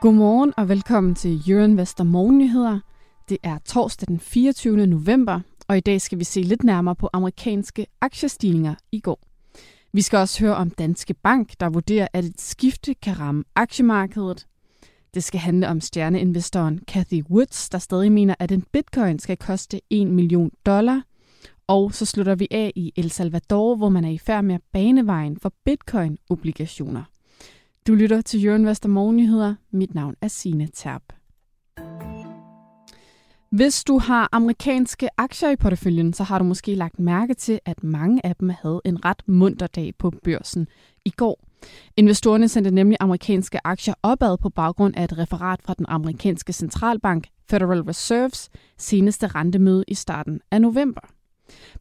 Godmorgen og velkommen til Euroinvestor Morgennyheder. Det er torsdag den 24. november, og i dag skal vi se lidt nærmere på amerikanske aktiestigninger i går. Vi skal også høre om Danske Bank, der vurderer, at et skifte kan ramme aktiemarkedet. Det skal handle om stjerneinvestoren Cathy Woods, der stadig mener, at en bitcoin skal koste 1 million dollar. Og så slutter vi af i El Salvador, hvor man er i færd med at bane vejen for bitcoin-obligationer. Du lytter til Jørgen Vester Morgennyheder. Mit navn er Sine Terp. Hvis du har amerikanske aktier i porteføljen, så har du måske lagt mærke til, at mange af dem havde en ret munter dag på børsen i går. Investorerne sendte nemlig amerikanske aktier opad på baggrund af et referat fra den amerikanske centralbank Federal Reserves seneste rentemøde i starten af november.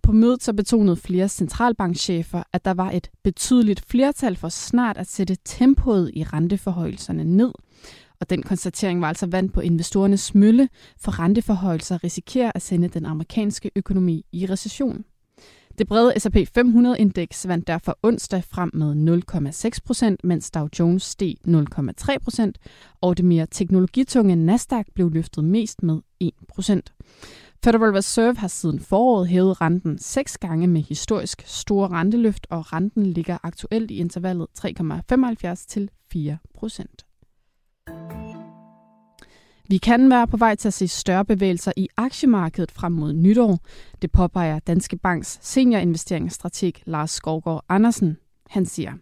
På mødet så betonede flere centralbankchefer, at der var et betydeligt flertal for snart at sætte tempoet i renteforhøjelserne ned. Og den konstatering var altså vand på investorernes mølle, for renteforhøjelser risikerer at sende den amerikanske økonomi i recession. Det brede S&P 500-indeks vandt derfor onsdag frem med 0,6 procent, mens Dow Jones steg 0,3 procent, og det mere teknologitunge Nasdaq blev løftet mest med 1 procent. Federal Reserve har siden foråret hævet renten seks gange med historisk store renteløft, og renten ligger aktuelt i intervallet 3,75 til 4 procent. Vi kan være på vej til at se større bevægelser i aktiemarkedet frem mod nytår. Det påpeger Danske Banks seniorinvesteringsstrateg Lars Skovgaard Andersen. Han siger,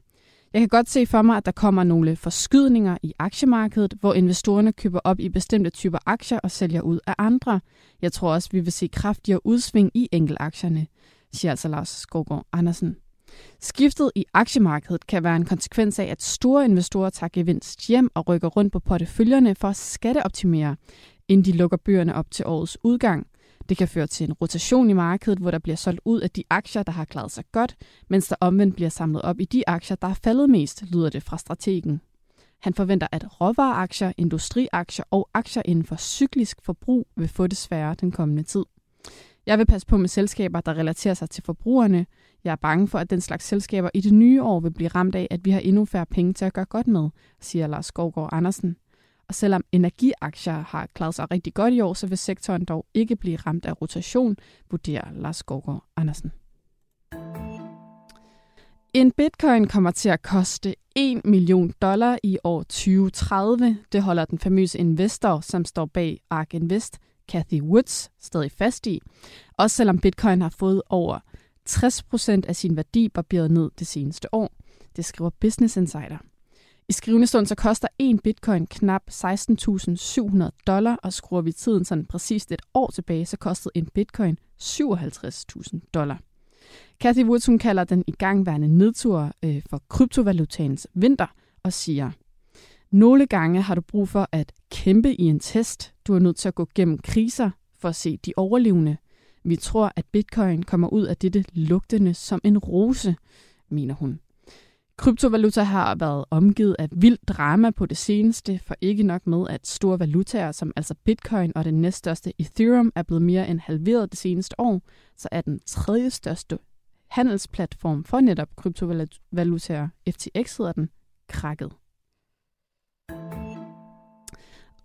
jeg kan godt se for mig, at der kommer nogle forskydninger i aktiemarkedet, hvor investorerne køber op i bestemte typer aktier og sælger ud af andre. Jeg tror også, vi vil se kraftigere udsving i enkeltaktierne, siger altså Lars Skovgaard Andersen. Skiftet i aktiemarkedet kan være en konsekvens af, at store investorer tager gevinst hjem og rykker rundt på porteføljerne for at skatteoptimere, inden de lukker bøgerne op til årets udgang. Det kan føre til en rotation i markedet, hvor der bliver solgt ud af de aktier, der har klaret sig godt, mens der omvendt bliver samlet op i de aktier, der er faldet mest, lyder det fra strategen. Han forventer, at råvareaktier, industriaktier og aktier inden for cyklisk forbrug vil få det sværere den kommende tid. Jeg vil passe på med selskaber, der relaterer sig til forbrugerne. Jeg er bange for, at den slags selskaber i det nye år vil blive ramt af, at vi har endnu færre penge til at gøre godt med, siger Lars Skovgaard Andersen. Og selvom energiaktier har klaret sig rigtig godt i år, så vil sektoren dog ikke blive ramt af rotation, vurderer Lars Gårdgaard Andersen. En bitcoin kommer til at koste 1 million dollar i år 2030. Det holder den famøse investor, som står bag Ark Invest, Cathy Woods, stadig fast i. Også selvom bitcoin har fået over 60% af sin værdi barberet ned det seneste år. Det skriver Business Insider. I skrivende stund så koster en bitcoin knap 16.700 dollar, og skruer vi tiden sådan præcist et år tilbage, så kostede en bitcoin 57.000 dollar. Cathy Woods hun kalder den igangværende nedtur øh, for kryptovalutaens vinter og siger, nogle gange har du brug for at kæmpe i en test. Du er nødt til at gå gennem kriser for at se de overlevende. Vi tror, at bitcoin kommer ud af dette lugtende som en rose, mener hun. Kryptovaluta har været omgivet af vild drama på det seneste, for ikke nok med, at store valutaer som altså bitcoin og den næststørste Ethereum er blevet mere end halveret det seneste år, så er den tredje største handelsplatform for netop kryptovalutaer, FTX hedder den, krakket.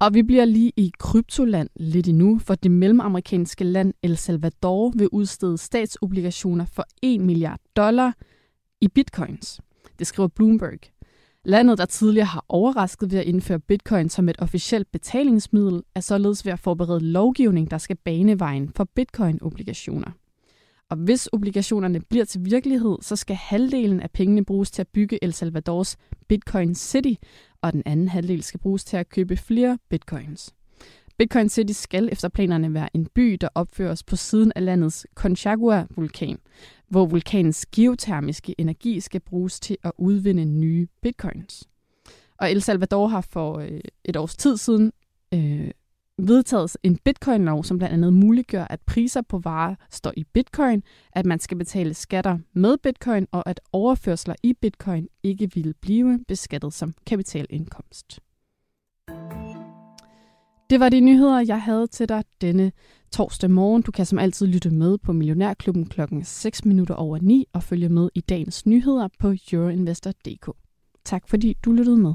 Og vi bliver lige i kryptoland lidt endnu, for det mellemamerikanske land El Salvador vil udstede statsobligationer for 1 milliard dollar i bitcoins. Det skriver Bloomberg. Landet, der tidligere har overrasket ved at indføre bitcoin som et officielt betalingsmiddel, er således ved at forberede lovgivning, der skal bane vejen for bitcoin-obligationer. Og hvis obligationerne bliver til virkelighed, så skal halvdelen af pengene bruges til at bygge El Salvadors Bitcoin City, og den anden halvdel skal bruges til at købe flere bitcoins. Bitcoin City skal efter planerne være en by, der opføres på siden af landets Conchagua-vulkan, hvor vulkanens geotermiske energi skal bruges til at udvinde nye bitcoins. Og El Salvador har for øh, et års tid siden øh, vedtaget en bitcoin-lov, som blandt andet muliggør, at priser på varer står i bitcoin, at man skal betale skatter med bitcoin, og at overførsler i bitcoin ikke vil blive beskattet som kapitalindkomst. Det var de nyheder, jeg havde til dig denne torsdag morgen. Du kan som altid lytte med på Millionærklubben klokken 6 minutter over 9 og følge med i dagens nyheder på euroinvestor.dk. Tak fordi du lyttede med.